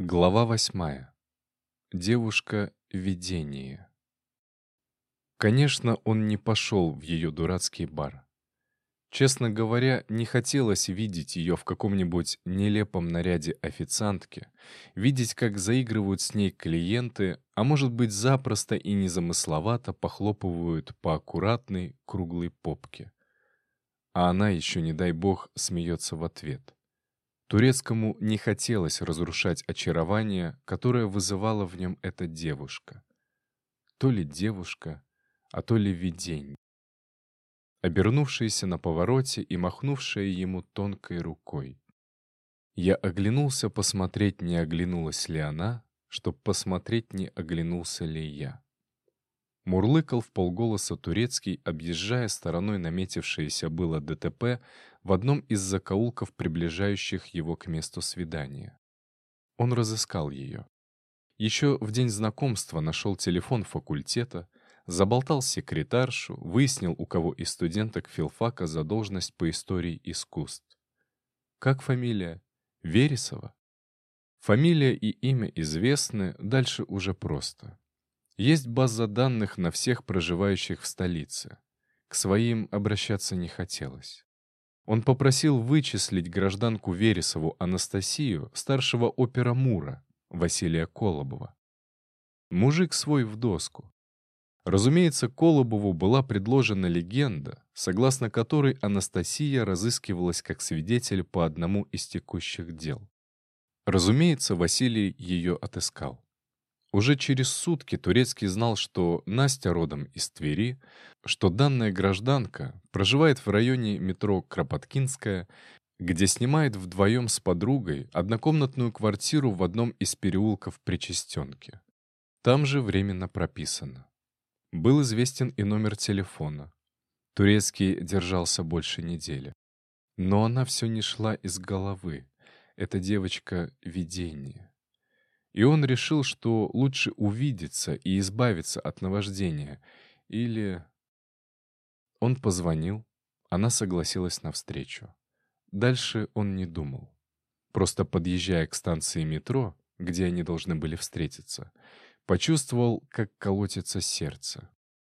Глава восьмая. Девушка-видение. Конечно, он не пошел в ее дурацкий бар. Честно говоря, не хотелось видеть ее в каком-нибудь нелепом наряде официантки, видеть, как заигрывают с ней клиенты, а может быть запросто и незамысловато похлопывают по аккуратной круглой попке. А она еще, не дай бог, смеется в ответ. Турецкому не хотелось разрушать очарование, которое вызывала в нем эта девушка. То ли девушка, а то ли видение. Обернувшаяся на повороте и махнувшая ему тонкой рукой. Я оглянулся посмотреть, не оглянулась ли она, чтоб посмотреть, не оглянулся ли я. Мурлыкал в полголоса турецкий, объезжая стороной наметившееся было ДТП в одном из закоулков, приближающих его к месту свидания. Он разыскал ее. Еще в день знакомства нашел телефон факультета, заболтал секретаршу, выяснил, у кого из студенток филфака задолженность по истории искусств. Как фамилия? Вересова? Фамилия и имя известны, дальше уже просто. Есть база данных на всех проживающих в столице. К своим обращаться не хотелось. Он попросил вычислить гражданку Вересову Анастасию, старшего опера Мура, Василия Колобова. Мужик свой в доску. Разумеется, Колобову была предложена легенда, согласно которой Анастасия разыскивалась как свидетель по одному из текущих дел. Разумеется, Василий ее отыскал. Уже через сутки Турецкий знал, что Настя родом из Твери, что данная гражданка проживает в районе метро Кропоткинская, где снимает вдвоем с подругой однокомнатную квартиру в одном из переулков Причастенки. Там же временно прописано. Был известен и номер телефона. Турецкий держался больше недели. Но она все не шла из головы. Эта девочка — видение. И он решил, что лучше увидеться и избавиться от наваждения. Или... Он позвонил, она согласилась на встречу. Дальше он не думал. Просто подъезжая к станции метро, где они должны были встретиться, почувствовал, как колотится сердце.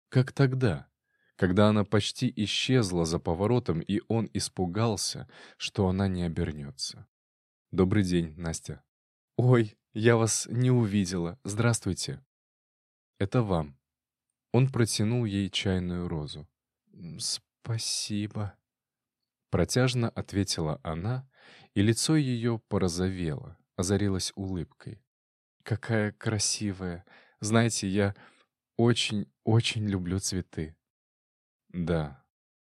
Как тогда, когда она почти исчезла за поворотом, и он испугался, что она не обернется. «Добрый день, Настя». «Ой, я вас не увидела. Здравствуйте». «Это вам». Он протянул ей чайную розу. «Спасибо». Протяжно ответила она, и лицо ее порозовело, озарилось улыбкой. «Какая красивая! Знаете, я очень-очень люблю цветы». Да,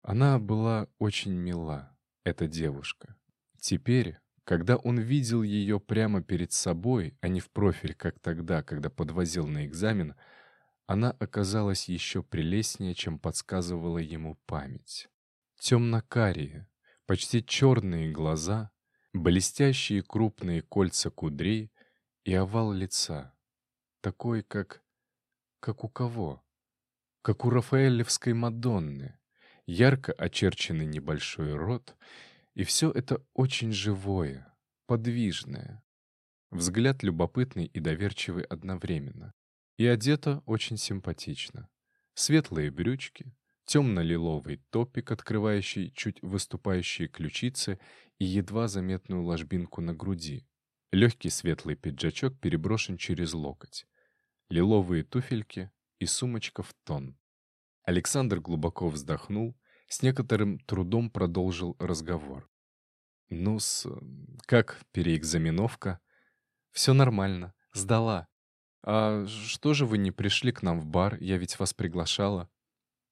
она была очень мила, эта девушка. Теперь, когда он видел ее прямо перед собой, а не в профиль, как тогда, когда подвозил на экзамен, она оказалась еще прелестнее, чем подсказывала ему память. Темно-карие, почти черные глаза, блестящие крупные кольца кудрей и овал лица. Такой, как... как у кого? Как у Рафаэлевской Мадонны. Ярко очерченный небольшой рот — и все это очень живое, подвижное. Взгляд любопытный и доверчивый одновременно. И одета очень симпатично. Светлые брючки, темно-лиловый топик, открывающий чуть выступающие ключицы и едва заметную ложбинку на груди. Легкий светлый пиджачок переброшен через локоть. Лиловые туфельки и сумочка в тон. Александр глубоко вздохнул, с некоторым трудом продолжил разговор. «Ну-с, как переэкзаменовка?» «Все нормально. Сдала. А что же вы не пришли к нам в бар? Я ведь вас приглашала».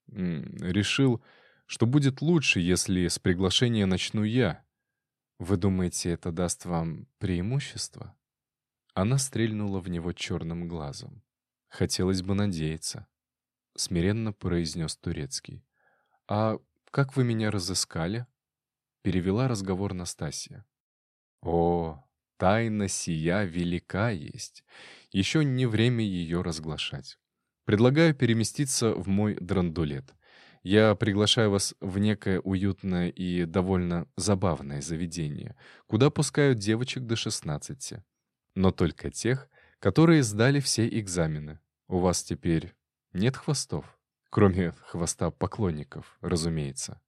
«Решил, что будет лучше, если с приглашения начну я». «Вы думаете, это даст вам преимущество?» Она стрельнула в него черным глазом. «Хотелось бы надеяться», — смиренно произнес Турецкий. «А как вы меня разыскали?» Перевела разговор Настасья. «О, тайна сия велика есть. Еще не время ее разглашать. Предлагаю переместиться в мой драндулет. Я приглашаю вас в некое уютное и довольно забавное заведение, куда пускают девочек до 16. Но только тех, которые сдали все экзамены. У вас теперь нет хвостов? Кроме хвоста поклонников, разумеется.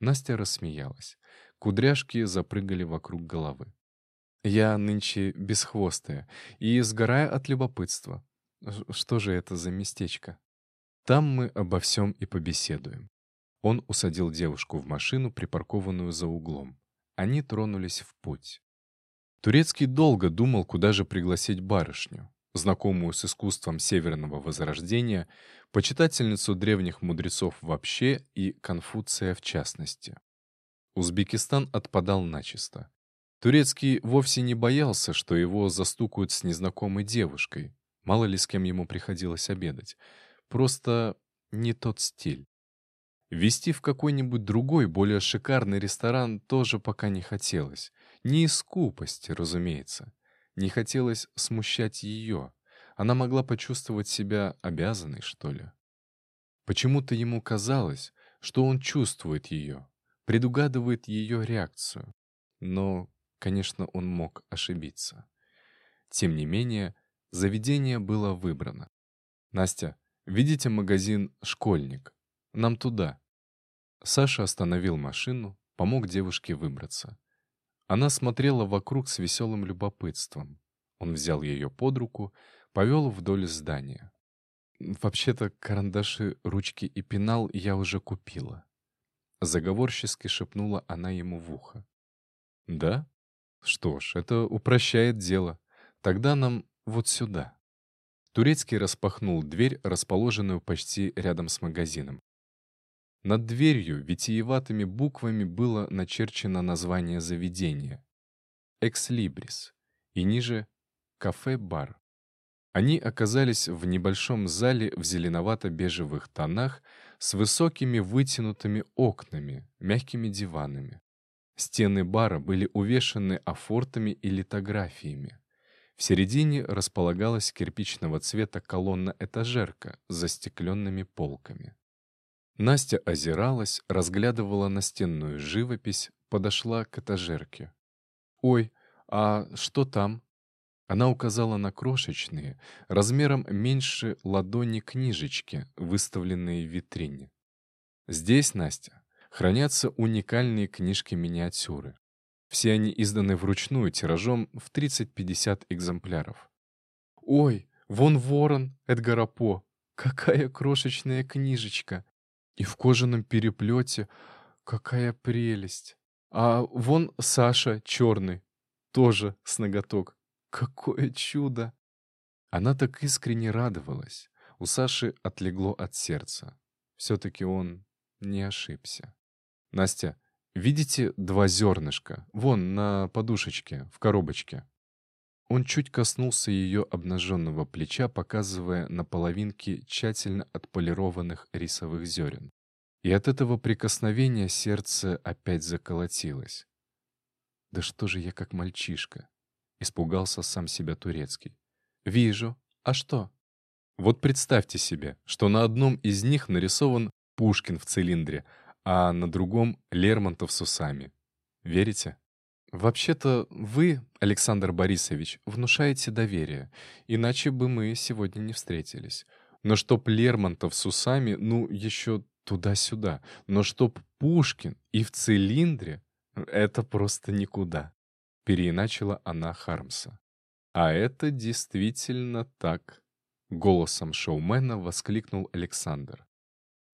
Настя рассмеялась. Кудряшки запрыгали вокруг головы. Я нынче бесхвостая и сгорая от любопытства. Что же это за местечко? Там мы обо всем и побеседуем. Он усадил девушку в машину, припаркованную за углом. Они тронулись в путь. Турецкий долго думал, куда же пригласить барышню, знакомую с искусством Северного Возрождения, почитательницу древних мудрецов вообще и Конфуция в частности. Узбекистан отпадал начисто. Турецкий вовсе не боялся, что его застукают с незнакомой девушкой, мало ли с кем ему приходилось обедать. Просто не тот стиль. Вести в какой-нибудь другой, более шикарный ресторан тоже пока не хотелось. Не из скупости, разумеется. Не хотелось смущать ее. Она могла почувствовать себя обязанной, что ли. Почему-то ему казалось, что он чувствует ее, предугадывает ее реакцию. Но, конечно, он мог ошибиться. Тем не менее, заведение было выбрано. «Настя, видите магазин «Школьник»? Нам туда». Саша остановил машину, помог девушке выбраться. Она смотрела вокруг с веселым любопытством. Он взял ее под руку, повел вдоль здания. «Вообще-то карандаши, ручки и пенал я уже купила». Заговорчески шепнула она ему в ухо. «Да? Что ж, это упрощает дело. Тогда нам вот сюда». Турецкий распахнул дверь, расположенную почти рядом с магазином. Над дверью витиеватыми буквами было начерчено название заведения «Экслибрис» и ниже «Кафе-бар». Они оказались в небольшом зале в зеленовато-бежевых тонах с высокими вытянутыми окнами, мягкими диванами. Стены бара были увешаны афортами и литографиями. В середине располагалась кирпичного цвета колонна-этажерка с застекленными полками. Настя озиралась, разглядывала настенную живопись, подошла к этажерке. «Ой, а что там?» Она указала на крошечные, размером меньше ладони книжечки, выставленные в витрине. Здесь, Настя, хранятся уникальные книжки-миниатюры. Все они изданы вручную тиражом в 30-50 экземпляров. «Ой, вон ворон Эдгара По! Какая крошечная книжечка! И в кожаном переплете. Какая прелесть! А вон Саша черный, тоже с ноготок. Какое чудо! Она так искренне радовалась. У Саши отлегло от сердца. Все-таки он не ошибся. «Настя, видите два зернышка? Вон, на подушечке, в коробочке». Он чуть коснулся ее обнаженного плеча, показывая на половинке тщательно отполированных рисовых зерен. И от этого прикосновения сердце опять заколотилось. «Да что же я как мальчишка?» — испугался сам себя турецкий. «Вижу. А что?» Вот представьте себе, что на одном из них нарисован Пушкин в цилиндре, а на другом — Лермонтов с усами. Верите? Вообще-то вы, Александр Борисович, внушаете доверие, иначе бы мы сегодня не встретились. Но чтоб Лермонтов с усами, ну, еще туда-сюда. Но чтоб Пушкин и в цилиндре — это просто никуда переиначила она Хармса. «А это действительно так», — голосом шоумена воскликнул Александр.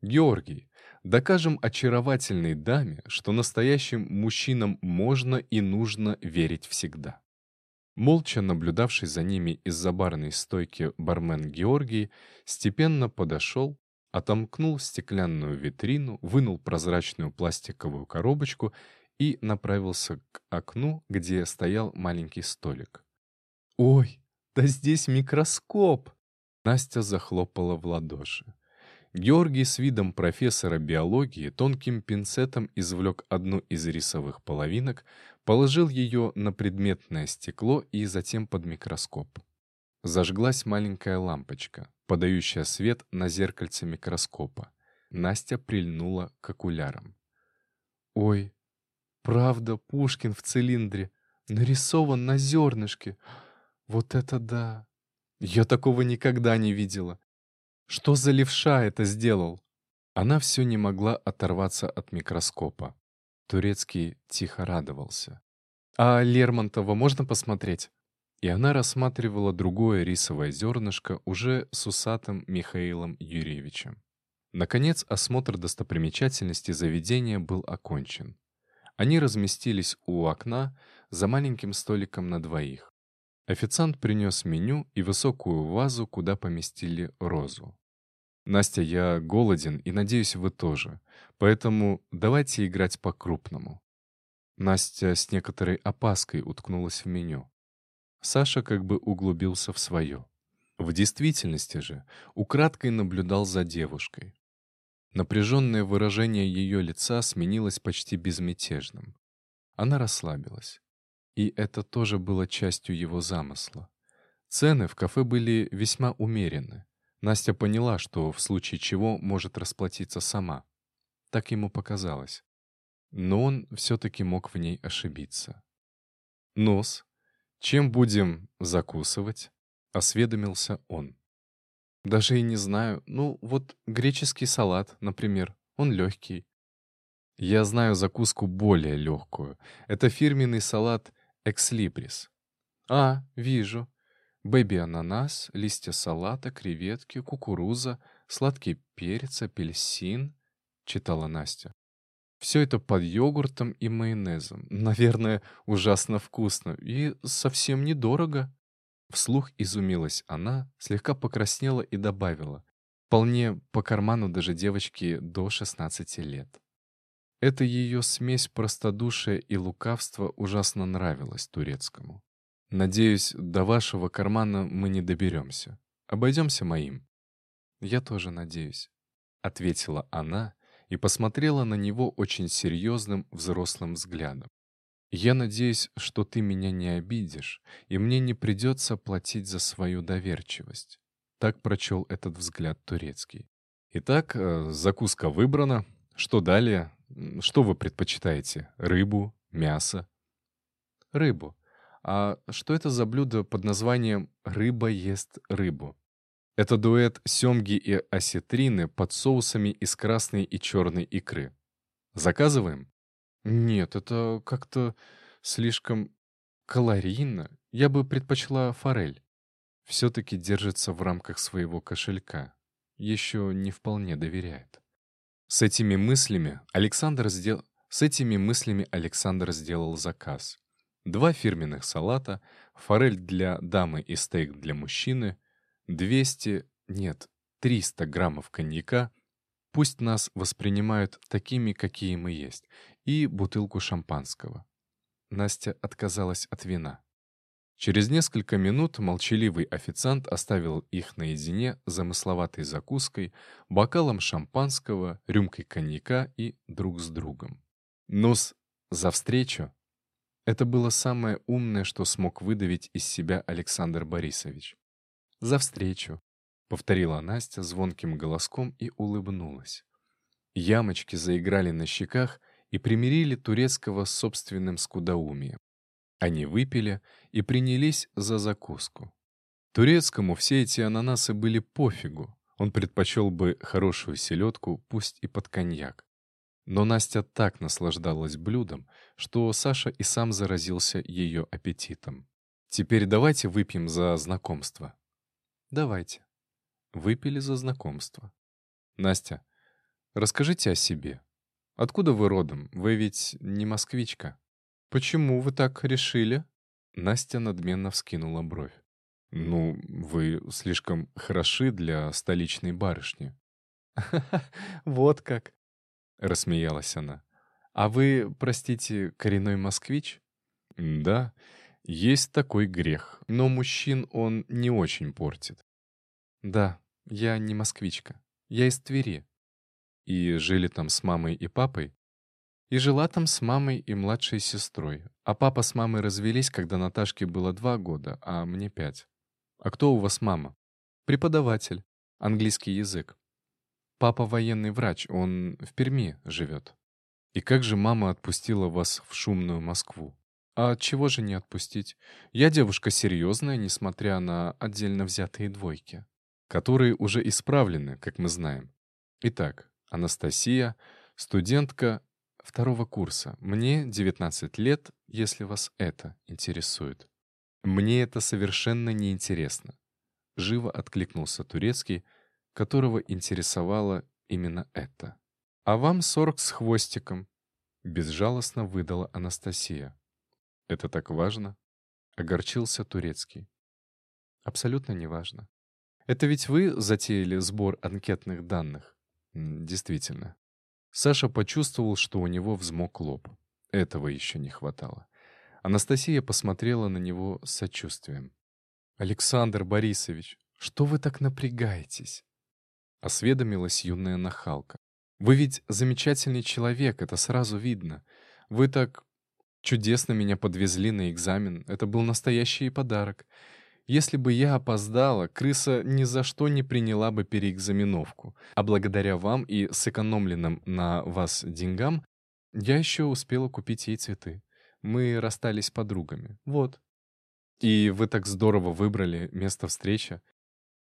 «Георгий, докажем очаровательной даме, что настоящим мужчинам можно и нужно верить всегда». Молча наблюдавший за ними из-за барной стойки бармен Георгий степенно подошел, отомкнул стеклянную витрину, вынул прозрачную пластиковую коробочку и направился к окну, где стоял маленький столик. «Ой, да здесь микроскоп!» Настя захлопала в ладоши. Георгий с видом профессора биологии тонким пинцетом извлек одну из рисовых половинок, положил ее на предметное стекло и затем под микроскоп. Зажглась маленькая лампочка, подающая свет на зеркальце микроскопа. Настя прильнула к окулярам. «Ой, Правда, Пушкин в цилиндре. Нарисован на зернышке. Вот это да! Я такого никогда не видела. Что за левша это сделал? Она все не могла оторваться от микроскопа. Турецкий тихо радовался. «А Лермонтова можно посмотреть?» И она рассматривала другое рисовое зернышко уже с усатым Михаилом Юрьевичем. Наконец, осмотр достопримечательностей заведения был окончен. Они разместились у окна за маленьким столиком на двоих. Официант принес меню и высокую вазу, куда поместили розу. «Настя, я голоден и надеюсь, вы тоже. Поэтому давайте играть по-крупному». Настя с некоторой опаской уткнулась в меню. Саша как бы углубился в свое. В действительности же украдкой наблюдал за девушкой. Напряженное выражение ее лица сменилось почти безмятежным. Она расслабилась. И это тоже было частью его замысла. Цены в кафе были весьма умеренны. Настя поняла, что в случае чего может расплатиться сама. Так ему показалось. Но он все-таки мог в ней ошибиться. «Нос, чем будем закусывать?» — осведомился он. Даже и не знаю. Ну, вот греческий салат, например. Он легкий. Я знаю закуску более легкую. Это фирменный салат экслибрис. А, вижу. Бэби-ананас, листья салата, креветки, кукуруза, сладкий перец, апельсин, читала Настя. Все это под йогуртом и майонезом. Наверное, ужасно вкусно и совсем недорого. Вслух изумилась она, слегка покраснела и добавила. Вполне по карману даже девочки до 16 лет. Эта ее смесь простодушия и лукавства ужасно нравилась турецкому. «Надеюсь, до вашего кармана мы не доберемся. Обойдемся моим». «Я тоже надеюсь», — ответила она и посмотрела на него очень серьезным взрослым взглядом. Я надеюсь, что ты меня не обидишь, и мне не придется платить за свою доверчивость. Так прочел этот взгляд турецкий. Итак, э, закуска выбрана. Что далее? Что вы предпочитаете? Рыбу? Мясо? Рыбу. А что это за блюдо под названием «рыба ест рыбу»? Это дуэт семги и осетрины под соусами из красной и черной икры. Заказываем? Нет, это как-то слишком калорийно. Я бы предпочла форель. Все-таки держится в рамках своего кошелька. Еще не вполне доверяет. С этими мыслями Александр сделал... С этими мыслями Александр сделал заказ. Два фирменных салата, форель для дамы и стейк для мужчины, 200, нет, 300 граммов коньяка, пусть нас воспринимают такими, какие мы есть, и бутылку шампанского. Настя отказалась от вина. Через несколько минут молчаливый официант оставил их наедине замысловатой закуской, бокалом шампанского, рюмкой коньяка и друг с другом. «Ну-с, за встречу!» Это было самое умное, что смог выдавить из себя Александр Борисович. «За встречу!» — повторила Настя звонким голоском и улыбнулась. Ямочки заиграли на щеках — и примирили турецкого с собственным скудоумием. Они выпили и принялись за закуску. Турецкому все эти ананасы были пофигу, он предпочел бы хорошую селедку, пусть и под коньяк. Но Настя так наслаждалась блюдом, что Саша и сам заразился ее аппетитом. «Теперь давайте выпьем за знакомство». «Давайте». Выпили за знакомство. «Настя, расскажите о себе». Откуда вы родом? Вы ведь не москвичка». «Почему вы так решили?» Настя надменно вскинула бровь. «Ну, вы слишком хороши для столичной барышни». вот как!» — рассмеялась она. «А вы, простите, коренной москвич?» «Да, есть такой грех, но мужчин он не очень портит». «Да, я не москвичка. Я из Твери. И жили там с мамой и папой? И жила там с мамой и младшей сестрой. А папа с мамой развелись, когда Наташке было два года, а мне пять. А кто у вас мама? Преподаватель. Английский язык. Папа военный врач, он в Перми живет. И как же мама отпустила вас в шумную Москву? А чего же не отпустить? Я девушка серьезная, несмотря на отдельно взятые двойки, которые уже исправлены, как мы знаем. Итак, Анастасия, студентка второго курса. Мне 19 лет, если вас это интересует. Мне это совершенно не интересно. Живо откликнулся Турецкий, которого интересовало именно это. А вам 40 с хвостиком, безжалостно выдала Анастасия. Это так важно? Огорчился Турецкий. Абсолютно не важно. Это ведь вы затеяли сбор анкетных данных? Действительно. Саша почувствовал, что у него взмок лоб. Этого еще не хватало. Анастасия посмотрела на него с сочувствием. «Александр Борисович, что вы так напрягаетесь?» Осведомилась юная нахалка. «Вы ведь замечательный человек, это сразу видно. Вы так чудесно меня подвезли на экзамен. Это был настоящий подарок. Если бы я опоздала, крыса ни за что не приняла бы переэкзаменовку. А благодаря вам и сэкономленным на вас деньгам я еще успела купить ей цветы. Мы расстались подругами. Вот. И вы так здорово выбрали место встречи.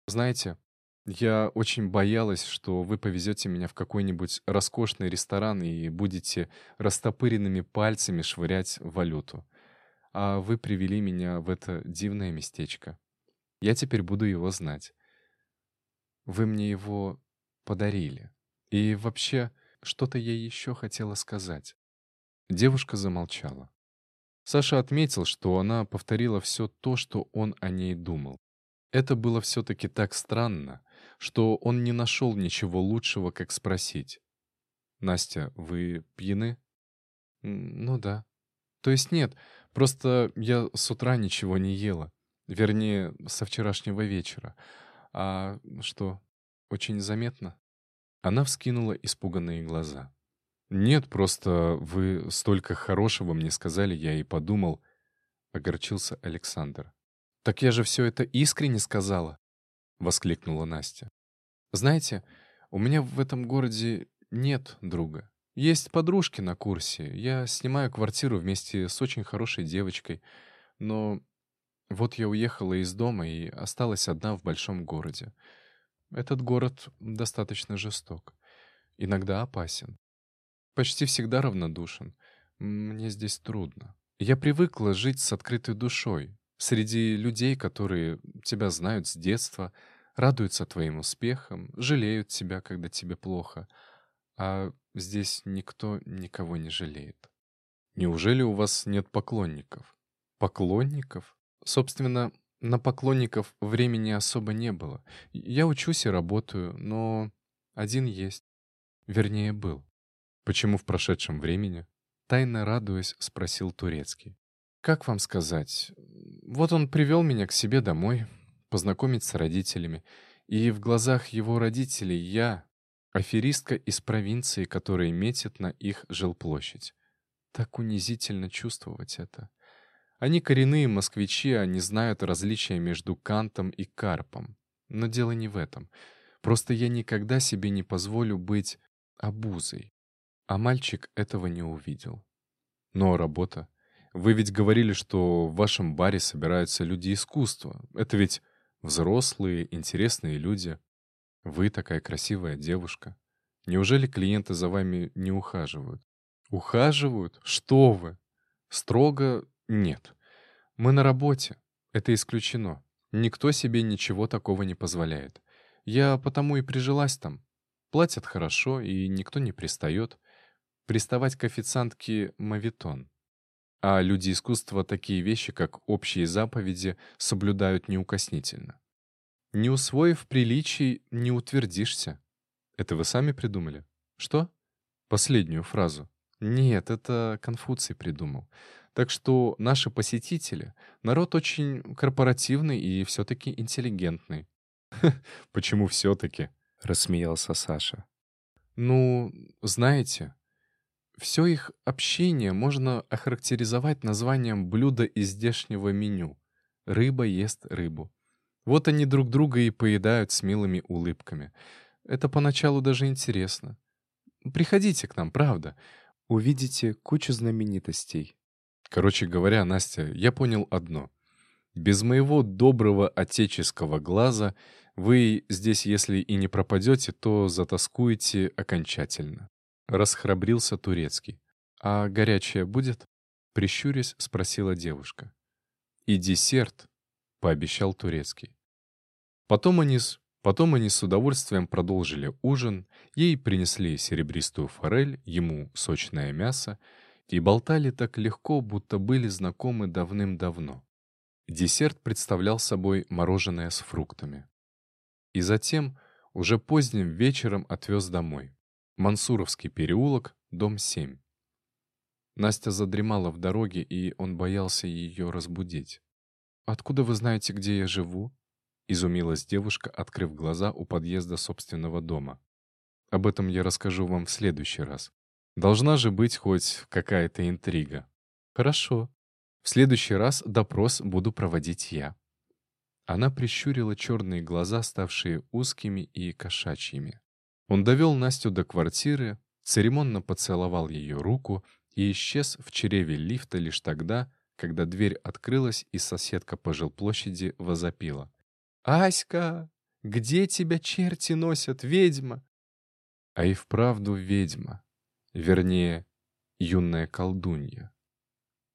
Знаете, я очень боялась, что вы повезете меня в какой-нибудь роскошный ресторан и будете растопыренными пальцами швырять валюту а вы привели меня в это дивное местечко. Я теперь буду его знать. Вы мне его подарили. И вообще, что-то я еще хотела сказать. Девушка замолчала. Саша отметил, что она повторила все то, что он о ней думал. Это было все-таки так странно, что он не нашел ничего лучшего, как спросить. «Настя, вы пьяны?» «Ну да». «То есть нет, Просто я с утра ничего не ела. Вернее, со вчерашнего вечера. А что, очень заметно?» Она вскинула испуганные глаза. «Нет, просто вы столько хорошего мне сказали, я и подумал...» — огорчился Александр. «Так я же все это искренне сказала!» — воскликнула Настя. «Знаете, у меня в этом городе нет друга. Есть подружки на курсе. Я снимаю квартиру вместе с очень хорошей девочкой. Но вот я уехала из дома и осталась одна в большом городе. Этот город достаточно жесток. Иногда опасен. Почти всегда равнодушен. Мне здесь трудно. Я привыкла жить с открытой душой, среди людей, которые тебя знают с детства, радуются твоим успехам, жалеют тебя, когда тебе плохо — а здесь никто никого не жалеет. Неужели у вас нет поклонников? Поклонников? Собственно, на поклонников времени особо не было. Я учусь и работаю, но один есть. Вернее, был. Почему в прошедшем времени? Тайно радуясь, спросил Турецкий. Как вам сказать? Вот он привел меня к себе домой, познакомить с родителями. И в глазах его родителей я, Аферистка из провинции, которая метит на их жилплощадь. Так унизительно чувствовать это. Они коренные москвичи, они знают различия между Кантом и Карпом. Но дело не в этом. Просто я никогда себе не позволю быть обузой. А мальчик этого не увидел. Но работа. Вы ведь говорили, что в вашем баре собираются люди искусства. Это ведь взрослые, интересные люди. Вы такая красивая девушка. Неужели клиенты за вами не ухаживают? Ухаживают? Что вы? Строго нет. Мы на работе. Это исключено. Никто себе ничего такого не позволяет. Я потому и прижилась там. Платят хорошо, и никто не пристает. Приставать к официантке — мавитон. А люди искусства такие вещи, как общие заповеди, соблюдают неукоснительно. Не усвоив приличий, не утвердишься. Это вы сами придумали? Что? Последнюю фразу. Нет, это Конфуций придумал. Так что наши посетители — народ очень корпоративный и все-таки интеллигентный. «Почему все-таки?» — рассмеялся Саша. «Ну, знаете, все их общение можно охарактеризовать названием блюда из здешнего меню. Рыба ест рыбу. Вот они друг друга и поедают с милыми улыбками. Это поначалу даже интересно. Приходите к нам, правда. Увидите кучу знаменитостей. Короче говоря, Настя, я понял одно. Без моего доброго отеческого глаза вы здесь, если и не пропадете, то затаскуете окончательно. Расхрабрился Турецкий. «А горячее будет?» Прищурясь, спросила девушка. «И десерт», — пообещал Турецкий. Потом они, с... Потом они с удовольствием продолжили ужин, ей принесли серебристую форель, ему сочное мясо, и болтали так легко, будто были знакомы давным-давно. Десерт представлял собой мороженое с фруктами. И затем, уже поздним вечером отвез домой. Мансуровский переулок, дом 7. Настя задремала в дороге, и он боялся ее разбудить. «Откуда вы знаете, где я живу?» — изумилась девушка, открыв глаза у подъезда собственного дома. «Об этом я расскажу вам в следующий раз. Должна же быть хоть какая-то интрига». «Хорошо. В следующий раз допрос буду проводить я». Она прищурила черные глаза, ставшие узкими и кошачьими. Он довел Настю до квартиры, церемонно поцеловал ее руку и исчез в чреве лифта лишь тогда, когда дверь открылась и соседка по жилплощади возопила. «Аська, где тебя черти носят, ведьма?» А и вправду ведьма, вернее, юная колдунья.